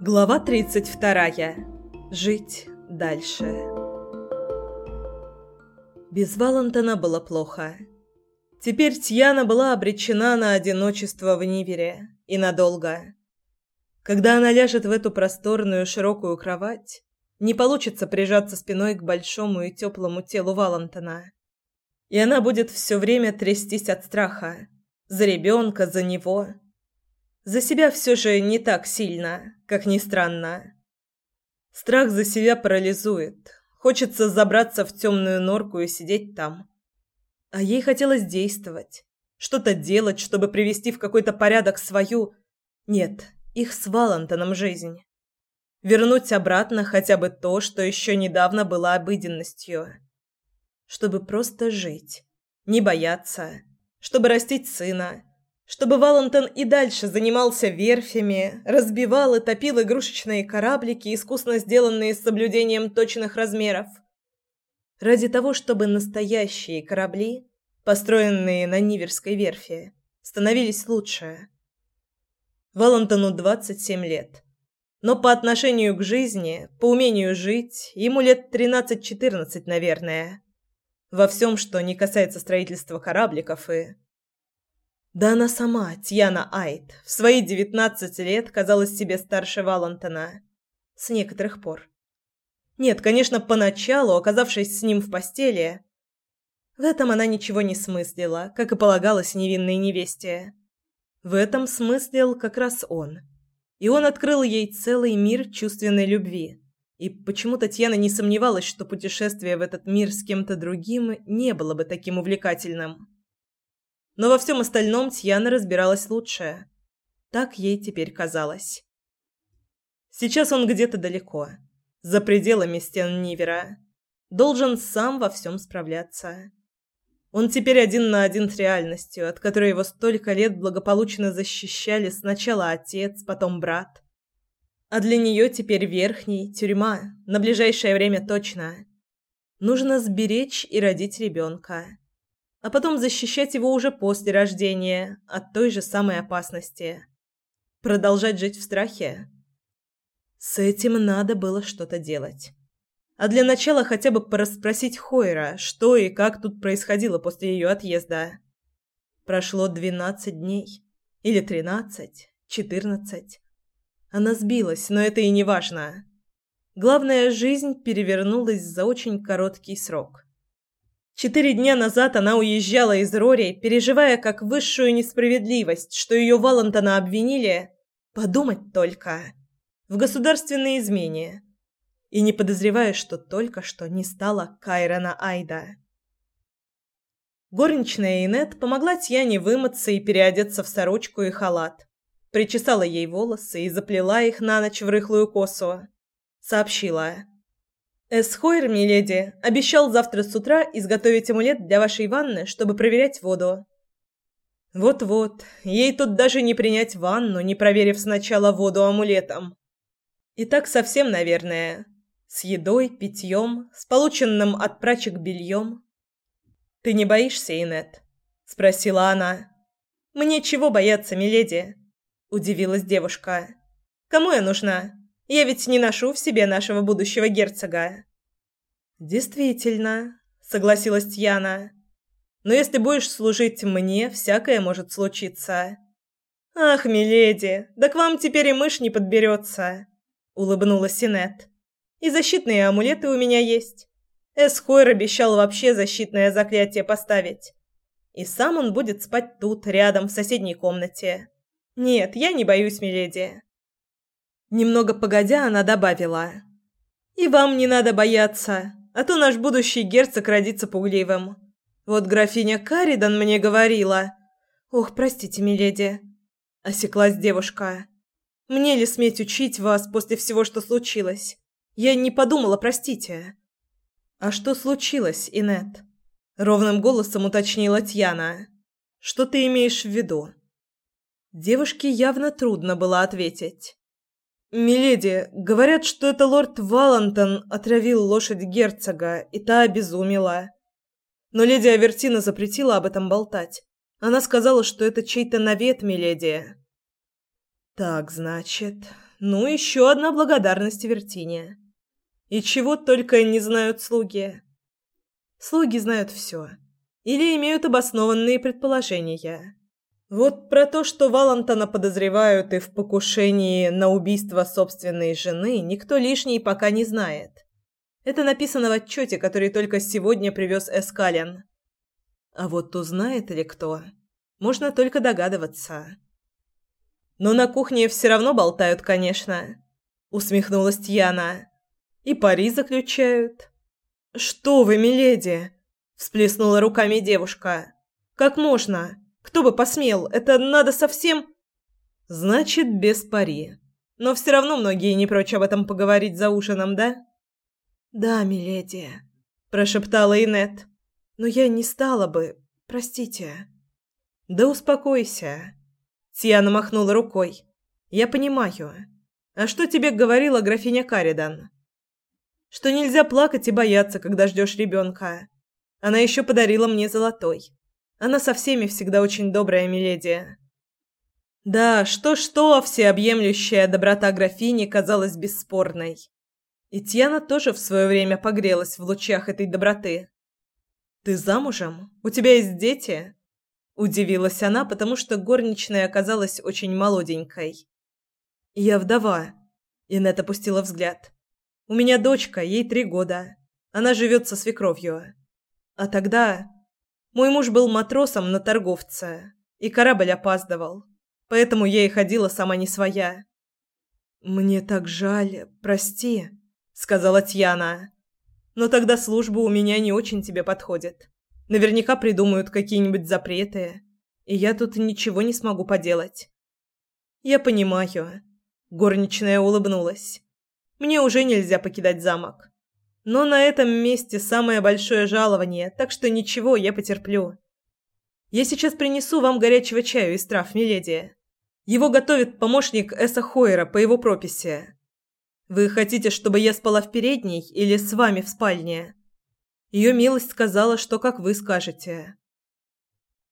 Глава 32. Жить дальше. Без Валентона было плохо. Теперь Тьяна была обречена на одиночество в Нивере. И надолго. Когда она ляжет в эту просторную широкую кровать, не получится прижаться спиной к большому и теплому телу Валентона. И она будет все время трястись от страха. За ребенка, за него. За себя все же не так сильно, как ни странно. Страх за себя парализует. Хочется забраться в темную норку и сидеть там. А ей хотелось действовать. Что-то делать, чтобы привести в какой-то порядок свою... Нет, их с Валантоном жизнь. Вернуть обратно хотя бы то, что еще недавно было обыденностью. Чтобы просто жить. Не бояться. Чтобы растить сына чтобы Валентон и дальше занимался верфями, разбивал и топил игрушечные кораблики, искусно сделанные с соблюдением точных размеров. Ради того, чтобы настоящие корабли, построенные на Ниверской верфи, становились лучше. Валентону 27 лет. Но по отношению к жизни, по умению жить, ему лет 13-14, наверное. Во всем, что не касается строительства корабликов и да она сама, Тьяна Айт, в свои девятнадцать лет казалась себе старше Валентона. С некоторых пор. Нет, конечно, поначалу, оказавшись с ним в постели, в этом она ничего не смыслила, как и полагалось невинной невесте. В этом смыслил как раз он. И он открыл ей целый мир чувственной любви. И почему Татьяна не сомневалась, что путешествие в этот мир с кем-то другим не было бы таким увлекательным но во всем остальном Тьяна разбиралась лучше. Так ей теперь казалось. Сейчас он где-то далеко, за пределами стен Нивера. Должен сам во всем справляться. Он теперь один на один с реальностью, от которой его столько лет благополучно защищали сначала отец, потом брат. А для нее теперь верхний, тюрьма, на ближайшее время точно. Нужно сберечь и родить ребенка а потом защищать его уже после рождения от той же самой опасности. Продолжать жить в страхе? С этим надо было что-то делать. А для начала хотя бы порасспросить Хойра, что и как тут происходило после ее отъезда. Прошло двенадцать дней. Или тринадцать, четырнадцать. Она сбилась, но это и не важно. Главное, жизнь перевернулась за очень короткий срок. Четыре дня назад она уезжала из Рори, переживая как высшую несправедливость, что ее Валентона обвинили, подумать только, в государственной измене, и не подозревая, что только что не стала Кайрона Айда. Горничная Инет помогла Тьяне вымыться и переодеться в сорочку и халат. Причесала ей волосы и заплела их на ночь в рыхлую косу. Сообщила. Эсхойр, миледи, обещал завтра с утра изготовить амулет для вашей ванны, чтобы проверять воду. Вот-вот, ей тут даже не принять ванну, не проверив сначала воду амулетом. И так совсем, наверное. С едой, питьем, с полученным от прачек бельем. «Ты не боишься, Инет?» — спросила она. «Мне чего бояться, миледи?» — удивилась девушка. «Кому я нужна?» Я ведь не ношу в себе нашего будущего герцога. Действительно, согласилась Тьяна. Но если будешь служить мне, всякое может случиться. Ах, миледи, да к вам теперь и мышь не подберется, улыбнулась Синет. И защитные амулеты у меня есть. Эсхойр обещал вообще защитное заклятие поставить. И сам он будет спать тут, рядом, в соседней комнате. Нет, я не боюсь, миледи. Немного погодя, она добавила. «И вам не надо бояться, а то наш будущий герцог родится пугливым. Вот графиня Каридан мне говорила...» «Ох, простите, миледи», — осеклась девушка. «Мне ли сметь учить вас после всего, что случилось? Я не подумала, простите». «А что случилось, Инет?» — ровным голосом уточнила Тьяна. «Что ты имеешь в виду?» Девушке явно трудно было ответить. «Миледи, говорят, что это лорд Валантон отравил лошадь герцога, и та обезумела. Но леди Авертина запретила об этом болтать. Она сказала, что это чей-то навет, миледи». «Так, значит, ну, еще одна благодарность Вертине. И чего только не знают слуги. Слуги знают все. Или имеют обоснованные предположения. Вот про то, что Валантона подозревают и в покушении на убийство собственной жены, никто лишний пока не знает. Это написано в отчете, который только сегодня привез Эскален. А вот узнает ли кто, можно только догадываться. Но на кухне все равно болтают, конечно, усмехнулась Тьяна. И пари заключают. Что вы, миледи? всплеснула руками девушка. Как можно? Кто бы посмел? Это надо совсем Значит, без пари. Но все равно многие не прочь об этом поговорить за ужином, да? Да, миледи, прошептала Инет. Но я не стала бы, простите. Да успокойся. Тиана махнула рукой. Я понимаю. А что тебе говорила графиня Каридан? Что нельзя плакать и бояться, когда ждешь ребенка. Она еще подарила мне золотой. Она со всеми всегда очень добрая миледи. Да, что-что, всеобъемлющая доброта графини казалась бесспорной. И Тьяна тоже в свое время погрелась в лучах этой доброты. «Ты замужем? У тебя есть дети?» Удивилась она, потому что горничная оказалась очень молоденькой. «Я вдова», — Инет опустила взгляд. «У меня дочка, ей три года. Она живет со свекровью. А тогда... Мой муж был матросом на торговце, и корабль опаздывал, поэтому я и ходила сама не своя». «Мне так жаль, прости», — сказала Тьяна. «Но тогда служба у меня не очень тебе подходит. Наверняка придумают какие-нибудь запреты, и я тут ничего не смогу поделать. Я понимаю. Горничная улыбнулась. Мне уже нельзя покидать замок. Но на этом месте самое большое жалование, так что ничего, я потерплю. Я сейчас принесу вам горячего чаю из трав, миледи. Его готовит помощник Эса Хойера по его прописи. Вы хотите, чтобы я спала в передней или с вами в спальне? Ее милость сказала, что как вы скажете.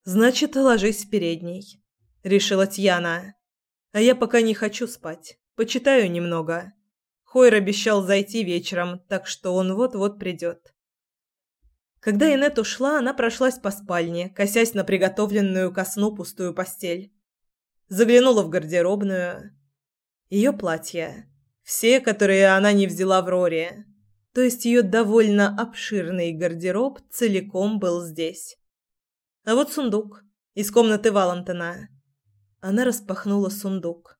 Значит, ложись в передней, решила Тьяна. А я пока не хочу спать. Почитаю немного. Хойр обещал зайти вечером, так что он вот-вот придет. Когда Инет ушла, она прошлась по спальне, косясь на приготовленную ко сну пустую постель. Заглянула в гардеробную. Ее платья. Все, которые она не взяла в Роре то есть ее довольно обширный гардероб целиком был здесь. А вот сундук из комнаты Валентина. Она распахнула сундук.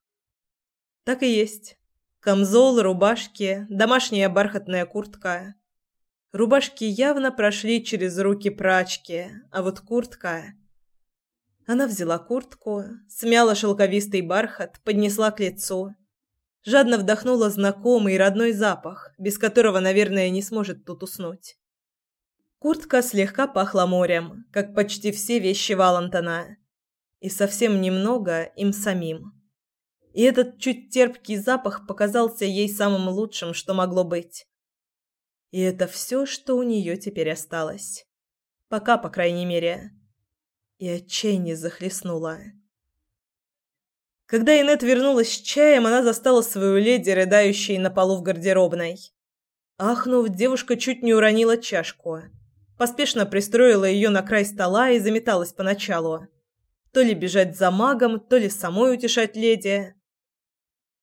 Так и есть. Камзол, рубашки, домашняя бархатная куртка. Рубашки явно прошли через руки прачки, а вот куртка... Она взяла куртку, смяла шелковистый бархат, поднесла к лицу жадно вдохнула знакомый родной запах, без которого, наверное, не сможет тут уснуть. Куртка слегка пахла морем, как почти все вещи Валентона, и совсем немного им самим. И этот чуть терпкий запах показался ей самым лучшим, что могло быть. И это все, что у нее теперь осталось. Пока, по крайней мере. И отчаяние захлестнуло. Когда Инет вернулась с чаем, она застала свою леди, рыдающей на полу в гардеробной. Ахнув, девушка чуть не уронила чашку. Поспешно пристроила ее на край стола и заметалась поначалу. То ли бежать за магом, то ли самой утешать леди.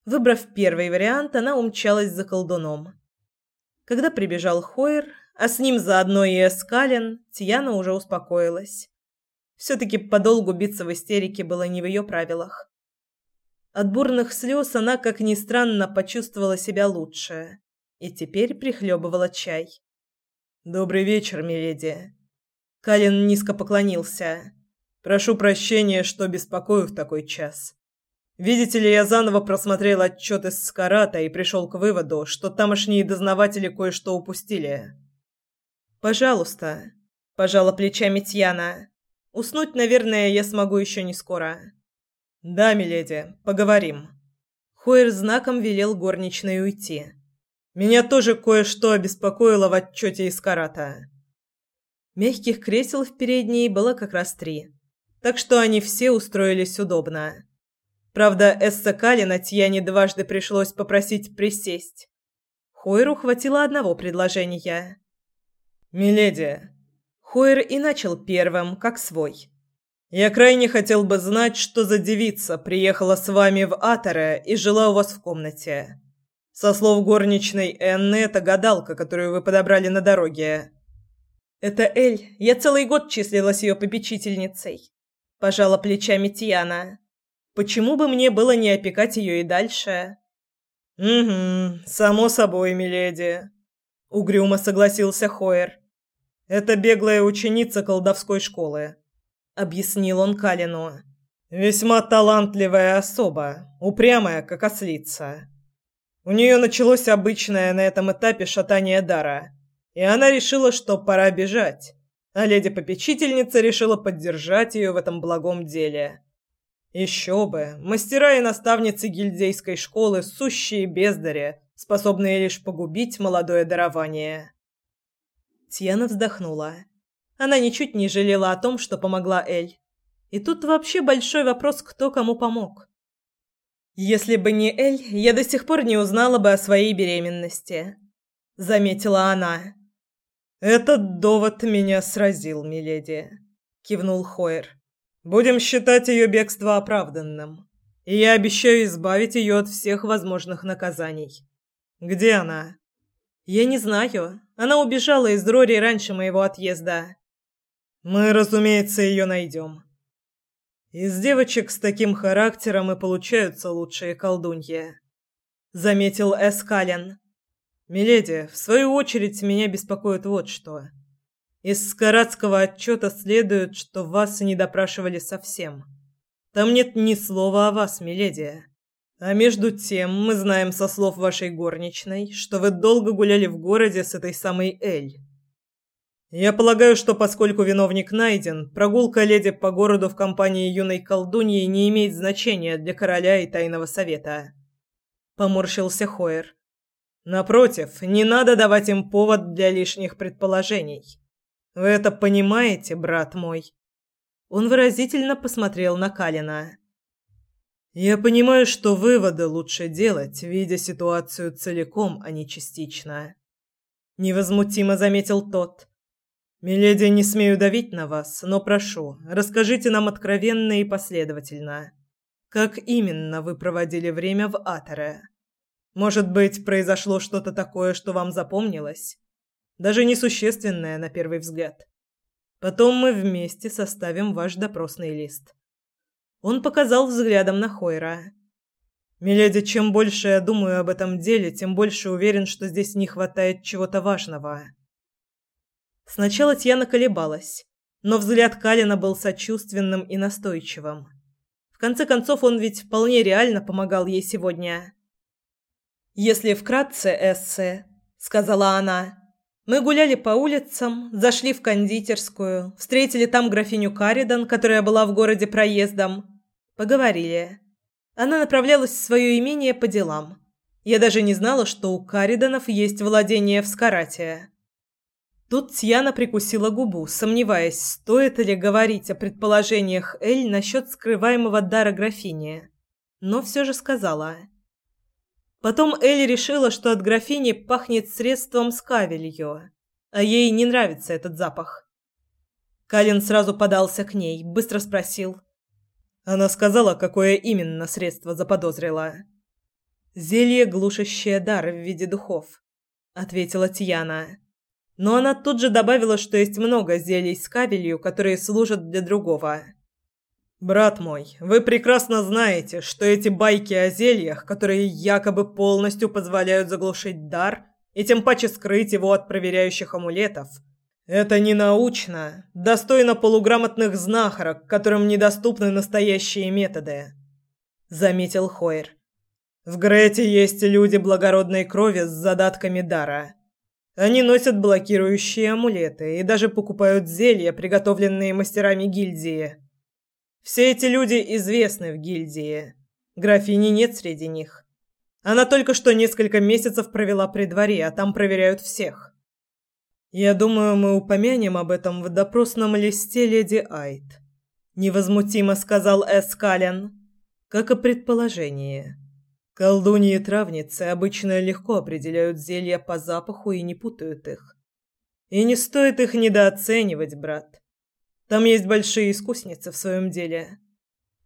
Выбрав первый вариант, она умчалась за колдуном. Когда прибежал Хойер, а с ним заодно и Эскален, Тьяна уже успокоилась. Все-таки подолгу биться в истерике было не в ее правилах. От бурных слез она, как ни странно, почувствовала себя лучше и теперь прихлебывала чай. «Добрый вечер, миледи». Калин низко поклонился. «Прошу прощения, что беспокою в такой час. Видите ли, я заново просмотрел отчет из Скарата и пришел к выводу, что тамошние дознаватели кое-что упустили». «Пожалуйста», – пожала плечами Тьяна. «Уснуть, наверное, я смогу еще не скоро». «Да, миледи, поговорим». Хойер знаком велел горничной уйти. «Меня тоже кое-что обеспокоило в отчете из карата». Мягких кресел в передней было как раз три, так что они все устроились удобно. Правда, Эсса Калина Тьяне дважды пришлось попросить присесть. Хойру хватило одного предложения. «Миледи». Хойр и начал первым, как свой. «Я крайне хотел бы знать, что за девица приехала с вами в Атере и жила у вас в комнате. Со слов горничной Энны, это гадалка, которую вы подобрали на дороге». «Это Эль. Я целый год числилась ее попечительницей», – пожала плечами Тиана. Почему бы мне было не опекать ее и дальше? Угу, само собой, миледи, угрюмо согласился Хоер. Это беглая ученица колдовской школы, объяснил он Калину. Весьма талантливая особа, упрямая, как ослица. У нее началось обычное на этом этапе шатание дара, и она решила, что пора бежать, а леди-попечительница решила поддержать ее в этом благом деле. Еще бы, мастера и наставницы гильдейской школы сущие бездари, способные лишь погубить молодое дарование. Тьяна вздохнула. Она ничуть не жалела о том, что помогла Эль. И тут вообще большой вопрос, кто кому помог. Если бы не Эль, я до сих пор не узнала бы о своей беременности, заметила она. Этот довод меня сразил, миледи, кивнул Хойер. Будем считать ее бегство оправданным. И я обещаю избавить ее от всех возможных наказаний. Где она? Я не знаю. Она убежала из Рори раньше моего отъезда. Мы, разумеется, ее найдем. Из девочек с таким характером и получаются лучшие колдуньи, заметил Эскален. Миледи, в свою очередь меня беспокоит вот что. Из скаратского отчета следует, что вас не допрашивали совсем. Там нет ни слова о вас, миледи. А между тем, мы знаем со слов вашей горничной, что вы долго гуляли в городе с этой самой Эль. Я полагаю, что поскольку виновник найден, прогулка леди по городу в компании юной колдуньи не имеет значения для короля и тайного совета. Поморщился Хоер. Напротив, не надо давать им повод для лишних предположений. Вы это понимаете, брат мой? Он выразительно посмотрел на Калина. Я понимаю, что выводы лучше делать, видя ситуацию целиком, а не частично. Невозмутимо заметил тот. Миледи, не смею давить на вас, но прошу, расскажите нам откровенно и последовательно, как именно вы проводили время в Атере. Может быть, произошло что-то такое, что вам запомнилось? Даже несущественное на первый взгляд. Потом мы вместе составим ваш допросный лист. Он показал взглядом на Хойра. Миледи, чем больше я думаю об этом деле, тем больше уверен, что здесь не хватает чего-то важного. Сначала Тьяна колебалась, но взгляд Калина был сочувственным и настойчивым. В конце концов, он ведь вполне реально помогал ей сегодня. «Если вкратце, Эссе», — сказала она, мы гуляли по улицам, зашли в кондитерскую, встретили там графиню Каридан, которая была в городе проездом. Поговорили. Она направлялась в свое имение по делам. Я даже не знала, что у Кариданов есть владение в Скарате. Тут Тьяна прикусила губу, сомневаясь, стоит ли говорить о предположениях Эль насчет скрываемого дара графини. Но все же сказала – Потом Элли решила, что от графини пахнет средством с кавелью, а ей не нравится этот запах. Калин сразу подался к ней, быстро спросил. Она сказала, какое именно средство заподозрила. «Зелье, глушащее дар в виде духов», — ответила Тиана. Но она тут же добавила, что есть много зелий с кавелью, которые служат для другого. Брат мой, вы прекрасно знаете, что эти байки о зельях, которые якобы полностью позволяют заглушить дар и тем паче скрыть его от проверяющих амулетов, это не научно, достойно полуграмотных знахарок, которым недоступны настоящие методы, заметил Хойер. В Грете есть люди благородной крови с задатками дара. Они носят блокирующие амулеты и даже покупают зелья, приготовленные мастерами гильдии. Все эти люди известны в гильдии. Графини нет среди них. Она только что несколько месяцев провела при дворе, а там проверяют всех. Я думаю, мы упомянем об этом в допросном листе леди Айт. Невозмутимо сказал Эскален. как о предположении. Колдуньи и травницы обычно легко определяют зелья по запаху и не путают их. И не стоит их недооценивать, брат. Там есть большие искусницы в своем деле.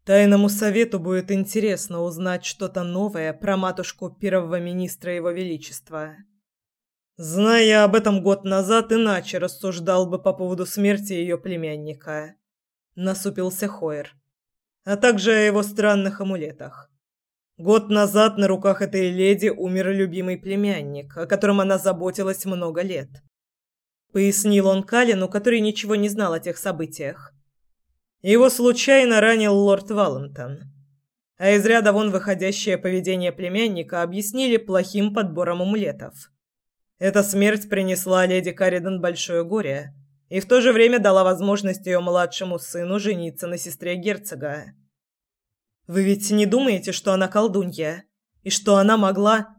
Тайному совету будет интересно узнать что-то новое про матушку первого министра его величества. Зная об этом год назад, иначе рассуждал бы по поводу смерти ее племянника. Насупился Хойер. А также о его странных амулетах. Год назад на руках этой леди умер любимый племянник, о котором она заботилась много лет. Пояснил он Калину, который ничего не знал о тех событиях. Его случайно ранил лорд Валентон. А из ряда вон выходящее поведение племянника объяснили плохим подбором амулетов. Эта смерть принесла леди Каридан большое горе и в то же время дала возможность ее младшему сыну жениться на сестре герцога. Вы ведь не думаете, что она колдунья? И что она могла...»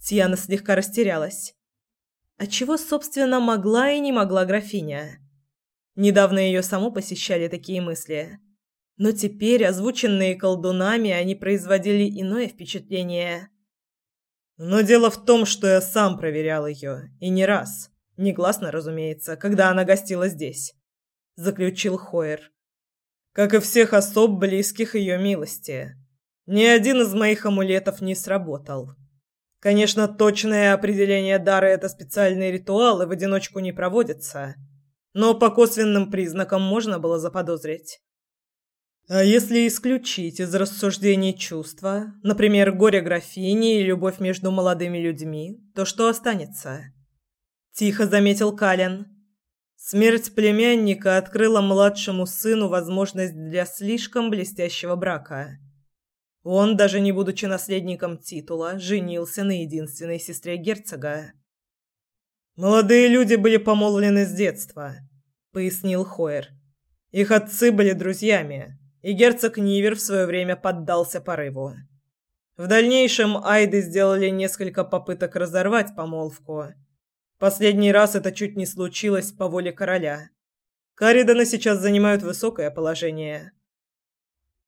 Тьяна слегка растерялась. А чего, собственно, могла и не могла графиня? Недавно ее само посещали такие мысли. Но теперь, озвученные колдунами, они производили иное впечатление. Но дело в том, что я сам проверял ее, и не раз. Негласно, разумеется, когда она гостила здесь. Заключил Хойер как и всех особ, близких ее милости. Ни один из моих амулетов не сработал. Конечно, точное определение дара – это специальный ритуал, и в одиночку не проводится. Но по косвенным признакам можно было заподозрить. А если исключить из рассуждений чувства, например, горе графини и любовь между молодыми людьми, то что останется? Тихо заметил Кален. Смерть племянника открыла младшему сыну возможность для слишком блестящего брака. Он, даже не будучи наследником титула, женился на единственной сестре герцога. «Молодые люди были помолвлены с детства», — пояснил Хойер. «Их отцы были друзьями, и герцог Нивер в свое время поддался порыву. В дальнейшем Айды сделали несколько попыток разорвать помолвку, Последний раз это чуть не случилось по воле короля. Кариданы сейчас занимают высокое положение.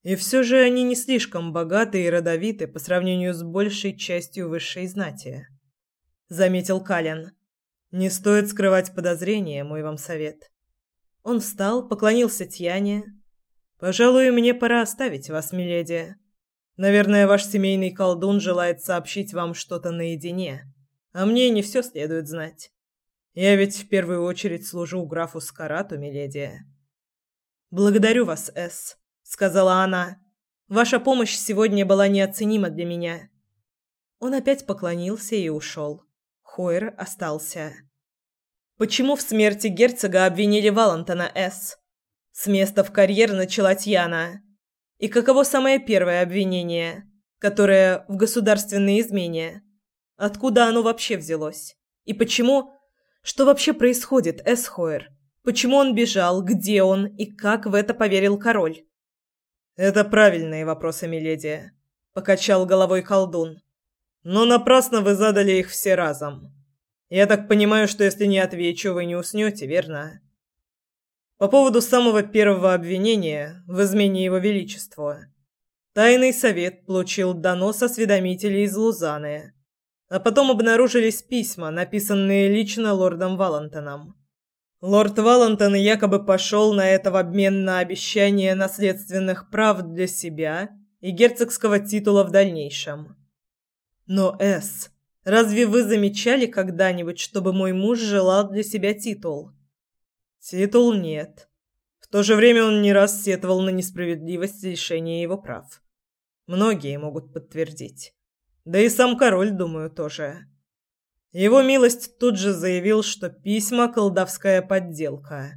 И все же они не слишком богаты и родовиты по сравнению с большей частью высшей знати. Заметил Кален. Не стоит скрывать подозрения, мой вам совет. Он встал, поклонился Тьяне. Пожалуй, мне пора оставить вас, миледи. Наверное, ваш семейный колдун желает сообщить вам что-то наедине. А мне не все следует знать. Я ведь в первую очередь служу графу Скарату, миледи. Благодарю вас, С, сказала она. Ваша помощь сегодня была неоценима для меня. Он опять поклонился и ушел. Хойер остался. Почему в смерти герцога обвинили Валентона С? С места в карьер начала Тьяна. И каково самое первое обвинение, которое в государственной измене? Откуда оно вообще взялось? И почему... Что вообще происходит, Эсхоер? Почему он бежал? Где он? И как в это поверил король? Это правильные вопросы, миледи, покачал головой колдун. Но напрасно вы задали их все разом. Я так понимаю, что если не отвечу, вы не уснете, верно? По поводу самого первого обвинения в измене его величеству. Тайный совет получил донос осведомителей из Лузаны а потом обнаружились письма, написанные лично лордом Валантоном. Лорд Валантон якобы пошел на это в обмен на обещание наследственных прав для себя и герцогского титула в дальнейшем. Но, С, разве вы замечали когда-нибудь, чтобы мой муж желал для себя титул? Титул нет. В то же время он не раз сетовал на несправедливость лишения его прав. Многие могут подтвердить. Да и сам король, думаю, тоже. Его милость тут же заявил, что письма колдовская подделка,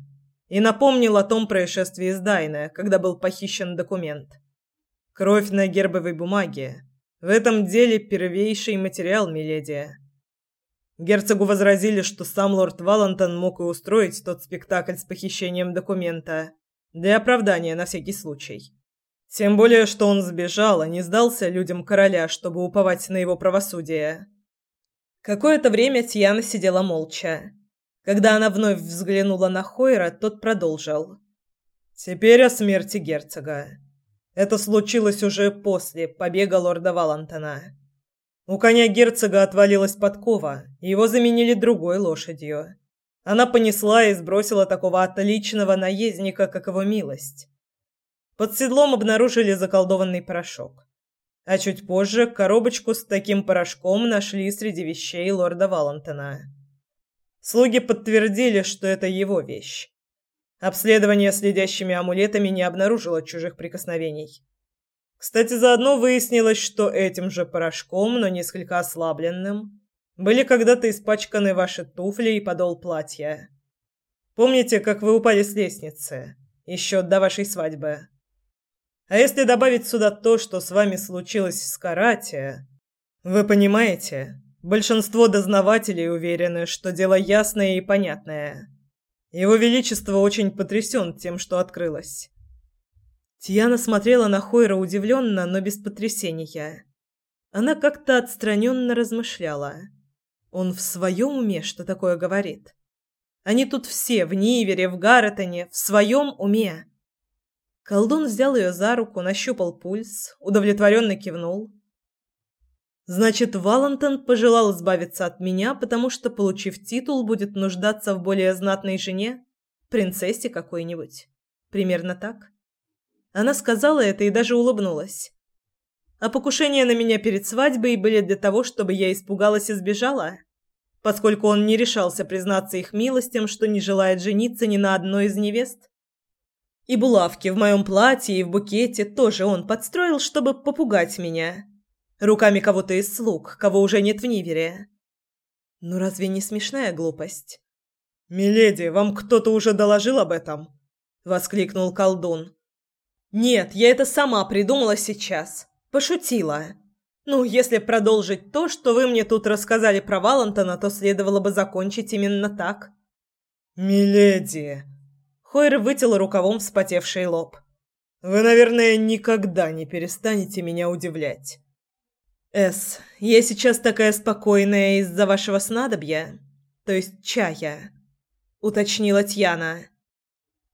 и напомнил о том происшествии с Дайне, когда был похищен документ. Кровь на гербовой бумаге. В этом деле первейший материал, миледи. Герцогу возразили, что сам лорд Валентон мог и устроить тот спектакль с похищением документа для оправдания на всякий случай. Тем более, что он сбежал, а не сдался людям короля, чтобы уповать на его правосудие. Какое-то время Тьяна сидела молча. Когда она вновь взглянула на Хойра, тот продолжил. «Теперь о смерти герцога. Это случилось уже после побега лорда Валантона. У коня герцога отвалилась подкова, его заменили другой лошадью. Она понесла и сбросила такого отличного наездника, как его милость. Под седлом обнаружили заколдованный порошок. А чуть позже коробочку с таким порошком нашли среди вещей лорда Валантона. Слуги подтвердили, что это его вещь. Обследование следящими амулетами не обнаружило чужих прикосновений. Кстати, заодно выяснилось, что этим же порошком, но несколько ослабленным, были когда-то испачканы ваши туфли и подол платья. Помните, как вы упали с лестницы? Еще до вашей свадьбы. А если добавить сюда то, что с вами случилось с карате... Вы понимаете, большинство дознавателей уверены, что дело ясное и понятное. Его Величество очень потрясен тем, что открылось. Тиана смотрела на Хойра удивленно, но без потрясения. Она как-то отстраненно размышляла. Он в своем уме что такое говорит? Они тут все, в Нивере, в Гарретоне, в своем уме. Колдун взял ее за руку, нащупал пульс, удовлетворенно кивнул. Значит, Валентон пожелал избавиться от меня, потому что, получив титул, будет нуждаться в более знатной жене, принцессе какой-нибудь. Примерно так. Она сказала это и даже улыбнулась. А покушения на меня перед свадьбой были для того, чтобы я испугалась и сбежала, поскольку он не решался признаться их милостям, что не желает жениться ни на одной из невест. И булавки в моем платье и в букете тоже он подстроил, чтобы попугать меня. Руками кого-то из слуг, кого уже нет в Нивере. Ну разве не смешная глупость? «Миледи, вам кто-то уже доложил об этом?» — воскликнул колдун. «Нет, я это сама придумала сейчас. Пошутила. Ну, если продолжить то, что вы мне тут рассказали про Валентона, то следовало бы закончить именно так». «Миледи!» Хойер вытел рукавом вспотевший лоб. «Вы, наверное, никогда не перестанете меня удивлять». «Эс, я сейчас такая спокойная из-за вашего снадобья, то есть чая», — уточнила Тьяна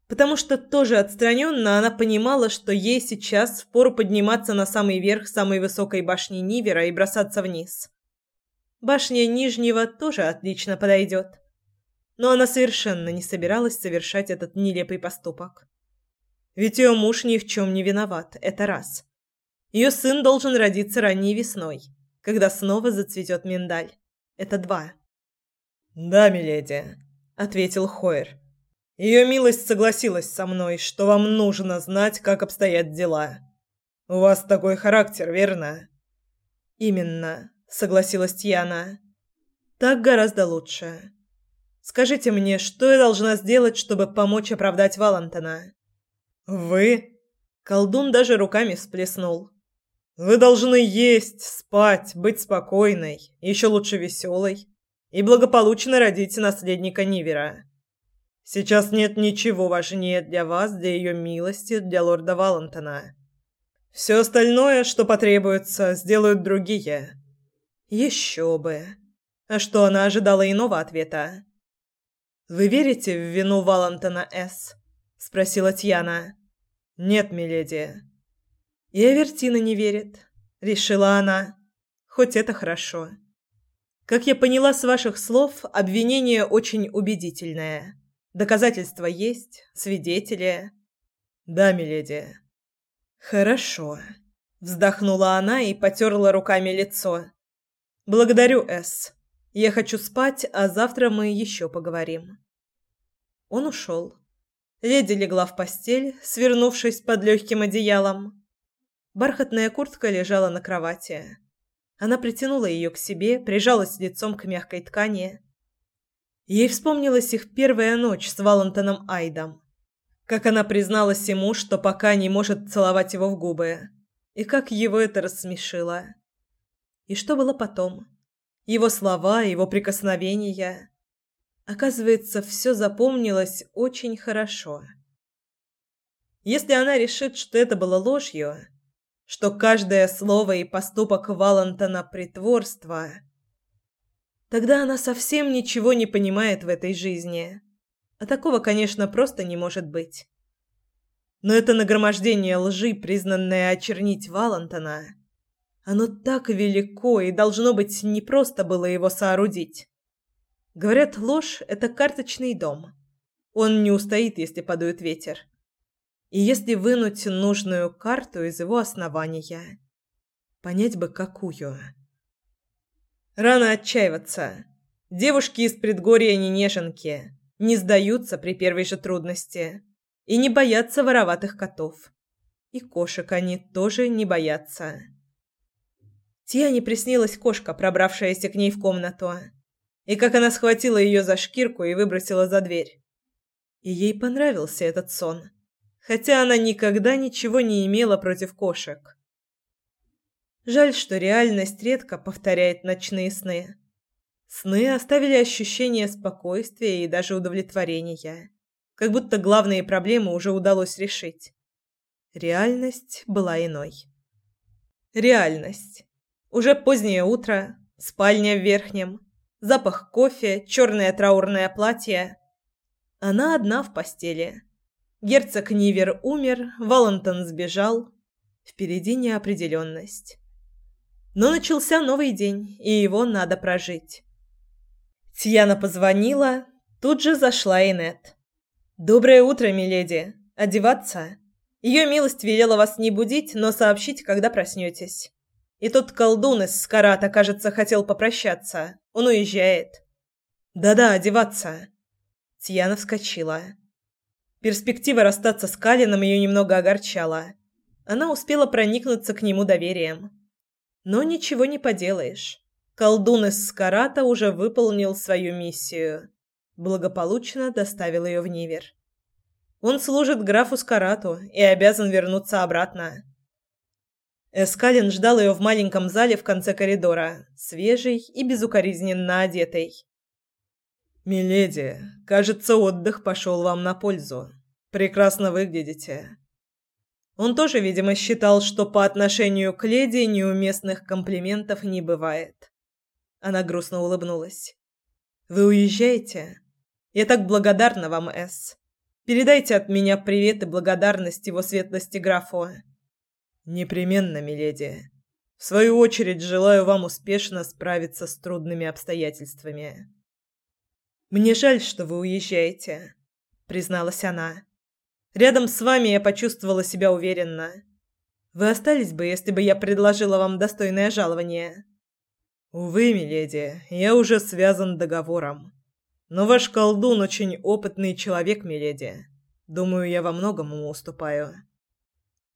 потому что тоже отстраненно она понимала, что ей сейчас впору подниматься на самый верх самой высокой башни Нивера и бросаться вниз. Башня Нижнего тоже отлично подойдет. Но она совершенно не собиралась совершать этот нелепый поступок. Ведь ее муж ни в чем не виноват, это раз. Ее сын должен родиться ранней весной, когда снова зацветет миндаль. Это два. «Да, миледи», — ответил Хойер. Ее милость согласилась со мной, что вам нужно знать, как обстоят дела. У вас такой характер, верно? Именно, согласилась Тьяна. Так гораздо лучше. Скажите мне, что я должна сделать, чтобы помочь оправдать Валентона? Вы? Колдун даже руками всплеснул. Вы должны есть, спать, быть спокойной, еще лучше веселой, и благополучно родить наследника Нивера. Сейчас нет ничего важнее для вас, для ее милости, для лорда Валентона. Все остальное, что потребуется, сделают другие. Еще бы. А что она ожидала иного ответа? Вы верите в вину Валентона С? спросила Тьяна. Нет, миледи. И Авертина не верит, решила она. Хоть это хорошо. Как я поняла с ваших слов, обвинение очень убедительное. Доказательства есть, свидетели. Да, миледи. Хорошо, вздохнула она и потёрла руками лицо. Благодарю, С. Я хочу спать, а завтра мы ещё поговорим. Он ушёл. Леди легла в постель, свернувшись под легким одеялом. Бархатная куртка лежала на кровати. Она притянула её к себе, прижалась лицом к мягкой ткани Ей вспомнилась их первая ночь с Валентином Айдом. Как она призналась ему, что пока не может целовать его в губы. И как его это рассмешило. И что было потом? Его слова, его прикосновения. Оказывается, все запомнилось очень хорошо. Если она решит, что это было ложью, что каждое слово и поступок Валентона притворство – Тогда она совсем ничего не понимает в этой жизни. А такого, конечно, просто не может быть. Но это нагромождение лжи, признанное очернить Валентона, оно так велико и должно быть не просто было его соорудить. Говорят, ложь — это карточный дом. Он не устоит, если подует ветер. И если вынуть нужную карту из его основания, понять бы какую. Рано отчаиваться. Девушки из предгорья не неженки, не сдаются при первой же трудности и не боятся вороватых котов. И кошек они тоже не боятся. Тиане приснилась кошка, пробравшаяся к ней в комнату, и как она схватила ее за шкирку и выбросила за дверь. И ей понравился этот сон, хотя она никогда ничего не имела против кошек. Жаль, что реальность редко повторяет ночные сны. Сны оставили ощущение спокойствия и даже удовлетворения, как будто главные проблемы уже удалось решить. Реальность была иной. Реальность. Уже позднее утро, спальня в верхнем, запах кофе, черное траурное платье. Она одна в постели. Герцог Нивер умер, Валентон сбежал. Впереди неопределенность. Но начался новый день, и его надо прожить. Тьяна позвонила, тут же зашла Инет. «Доброе утро, миледи. Одеваться?» Ее милость велела вас не будить, но сообщить, когда проснетесь. И тот колдун из Скарата, кажется, хотел попрощаться. Он уезжает. Да-да, одеваться. Тьяна вскочила. Перспектива расстаться с Калином ее немного огорчала. Она успела проникнуться к нему доверием. Но ничего не поделаешь. Колдун из Скарата уже выполнил свою миссию. Благополучно доставил ее в Нивер. Он служит графу Скарату и обязан вернуться обратно. Эскалин ждал ее в маленьком зале в конце коридора, свежий и безукоризненно одетый. «Миледи, кажется, отдых пошел вам на пользу. Прекрасно выглядите». Он тоже, видимо, считал, что по отношению к леди неуместных комплиментов не бывает. Она грустно улыбнулась. «Вы уезжаете? Я так благодарна вам, Эс. Передайте от меня привет и благодарность его светлости графу». Непременно, миледи. В свою очередь желаю вам успешно справиться с трудными обстоятельствами. Мне жаль, что вы уезжаете, призналась она. Рядом с вами я почувствовала себя уверенно. Вы остались бы, если бы я предложила вам достойное жалование. Увы, миледи, я уже связан договором. Но ваш колдун очень опытный человек, миледи. Думаю, я во многом ему уступаю.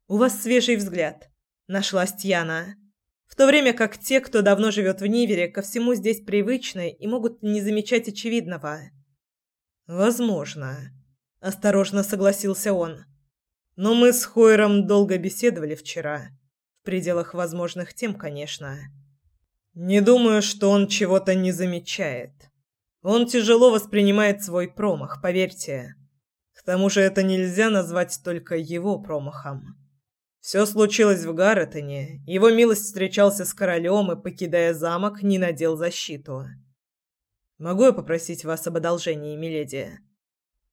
«У вас свежий взгляд», — нашлась Тьяна. В то время как те, кто давно живет в Нивере, ко всему здесь привычны и могут не замечать очевидного. «Возможно», — осторожно согласился он. «Но мы с Хойером долго беседовали вчера. В пределах возможных тем, конечно. Не думаю, что он чего-то не замечает. Он тяжело воспринимает свой промах, поверьте. К тому же это нельзя назвать только его промахом». Все случилось в Гарретоне. Его милость встречался с королем и, покидая замок, не надел защиту. Могу я попросить вас об одолжении, миледи?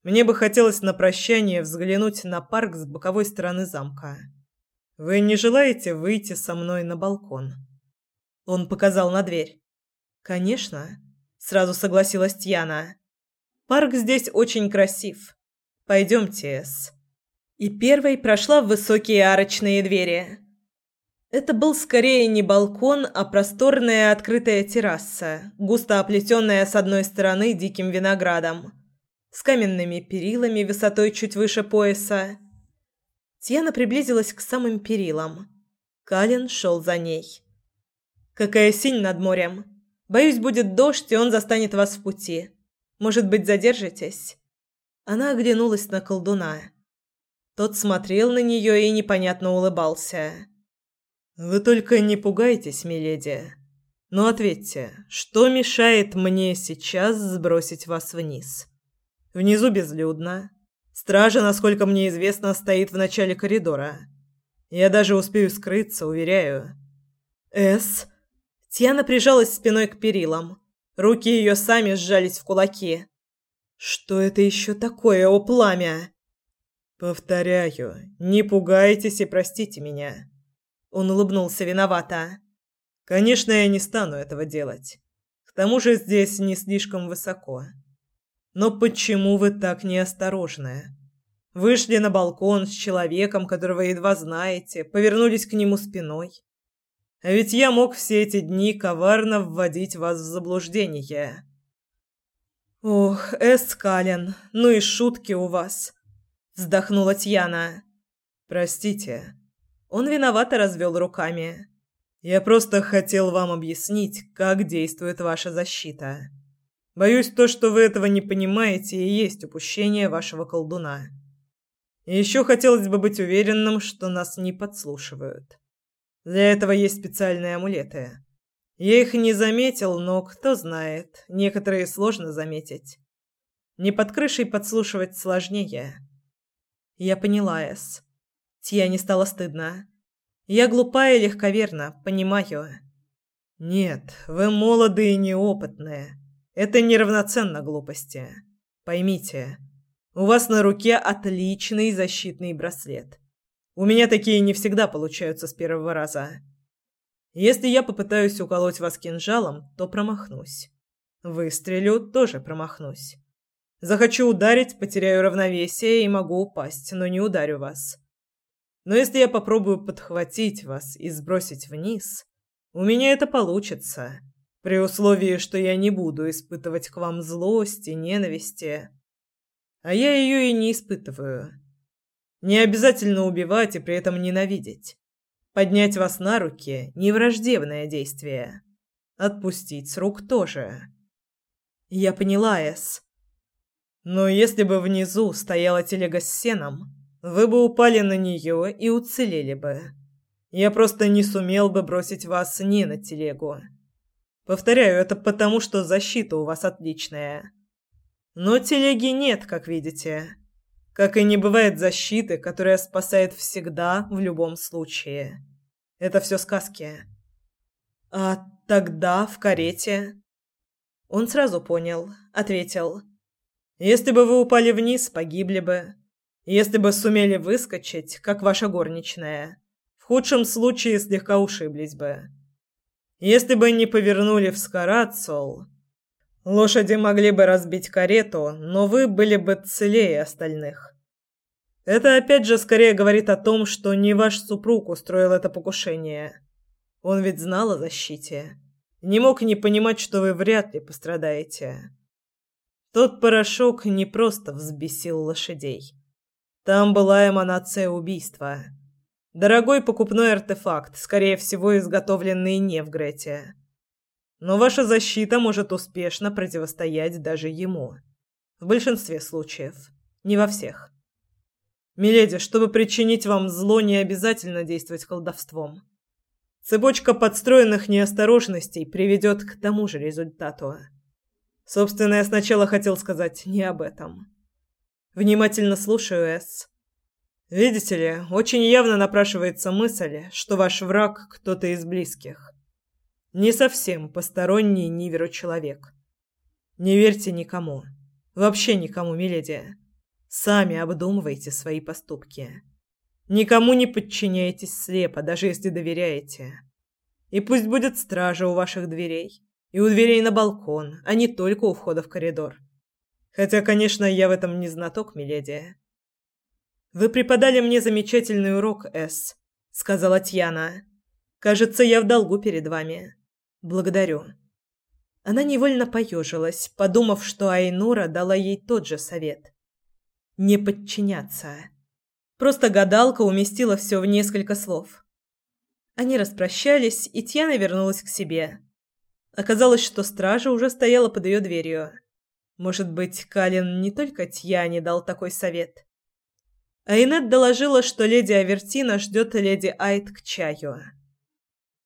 Мне бы хотелось на прощание взглянуть на парк с боковой стороны замка. Вы не желаете выйти со мной на балкон? Он показал на дверь. Конечно, сразу согласилась Тьяна. Парк здесь очень красив. Пойдемте, Эс и первой прошла в высокие арочные двери. Это был скорее не балкон, а просторная открытая терраса, густо оплетенная с одной стороны диким виноградом, с каменными перилами высотой чуть выше пояса. Тьяна приблизилась к самым перилам. Калин шел за ней. «Какая синь над морем! Боюсь, будет дождь, и он застанет вас в пути. Может быть, задержитесь?» Она оглянулась на колдуна. Тот смотрел на нее и непонятно улыбался. «Вы только не пугайтесь, миледи. Но ответьте, что мешает мне сейчас сбросить вас вниз? Внизу безлюдно. Стража, насколько мне известно, стоит в начале коридора. Я даже успею скрыться, уверяю». «Эс...» Тьяна прижалась спиной к перилам. Руки ее сами сжались в кулаки. «Что это еще такое, о пламя?» Повторяю, не пугайтесь и простите меня. Он улыбнулся виновато. Конечно, я не стану этого делать. К тому же здесь не слишком высоко. Но почему вы так неосторожны? Вышли на балкон с человеком, которого едва знаете, повернулись к нему спиной. А ведь я мог все эти дни коварно вводить вас в заблуждение. Ох, Эскален, ну и шутки у вас, вздохнула Тьяна. Простите. Он виновато развел руками. Я просто хотел вам объяснить, как действует ваша защита. Боюсь, то, что вы этого не понимаете, и есть упущение вашего колдуна. И еще хотелось бы быть уверенным, что нас не подслушивают. Для этого есть специальные амулеты. Я их не заметил, но кто знает, некоторые сложно заметить. Не под крышей подслушивать сложнее. Я поняла, Эс. Тия не стало стыдно. Я глупая и легковерна, понимаю. Нет, вы молодые и неопытные. Это неравноценно глупости. Поймите, у вас на руке отличный защитный браслет. У меня такие не всегда получаются с первого раза. Если я попытаюсь уколоть вас кинжалом, то промахнусь. Выстрелю, тоже промахнусь. Захочу ударить, потеряю равновесие и могу упасть, но не ударю вас. Но если я попробую подхватить вас и сбросить вниз, у меня это получится, при условии, что я не буду испытывать к вам злости, ненависти. А я ее и не испытываю. Не обязательно убивать и при этом ненавидеть. Поднять вас на руки – невраждебное действие. Отпустить с рук тоже. Я поняла, Эс. Но если бы внизу стояла телега с сеном, вы бы упали на нее и уцелели бы. Я просто не сумел бы бросить вас не на телегу. Повторяю, это потому, что защита у вас отличная. Но телеги нет, как видите. Как и не бывает защиты, которая спасает всегда, в любом случае. Это все сказки. А тогда в карете... Он сразу понял, ответил. Если бы вы упали вниз, погибли бы. Если бы сумели выскочить, как ваша горничная, в худшем случае слегка ушиблись бы. Если бы не повернули в Скарацол, Лошади могли бы разбить карету, но вы были бы целее остальных. Это опять же скорее говорит о том, что не ваш супруг устроил это покушение. Он ведь знал о защите. Не мог не понимать, что вы вряд ли пострадаете. Тот порошок не просто взбесил лошадей. Там была эманация убийства. Дорогой покупной артефакт, скорее всего, изготовленный не в Грете но ваша защита может успешно противостоять даже ему. В большинстве случаев, не во всех. Миледи, чтобы причинить вам зло, не обязательно действовать колдовством. Цепочка подстроенных неосторожностей приведет к тому же результату. Собственно, я сначала хотел сказать не об этом. Внимательно слушаю, Эс. Видите ли, очень явно напрашивается мысль, что ваш враг кто-то из близких. Не совсем посторонний Ниверу человек. Не верьте никому. Вообще никому, миледи. Сами обдумывайте свои поступки. Никому не подчиняйтесь слепо, даже если доверяете. И пусть будет стража у ваших дверей. И у дверей на балкон, а не только у входа в коридор. Хотя, конечно, я в этом не знаток, миледи. «Вы преподали мне замечательный урок, С», — сказала Тьяна. «Кажется, я в долгу перед вами. Благодарю. Она невольно поежилась, подумав, что Айнура дала ей тот же совет. Не подчиняться. Просто гадалка уместила все в несколько слов. Они распрощались, и Тьяна вернулась к себе. Оказалось, что стража уже стояла под ее дверью. Может быть, Калин не только Тьяне дал такой совет. Айнет доложила, что леди Авертина ждет леди Айт к чаю.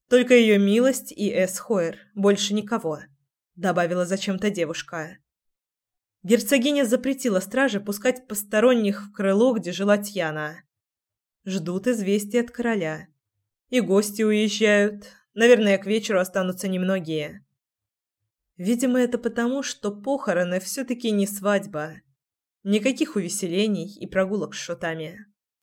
Только ее милость и Эсхоер, больше никого», — добавила зачем-то девушка. Герцогиня запретила страже пускать посторонних в крыло, где жила Тьяна. Ждут известия от короля. И гости уезжают. Наверное, к вечеру останутся немногие. Видимо, это потому, что похороны все-таки не свадьба. Никаких увеселений и прогулок с шутами.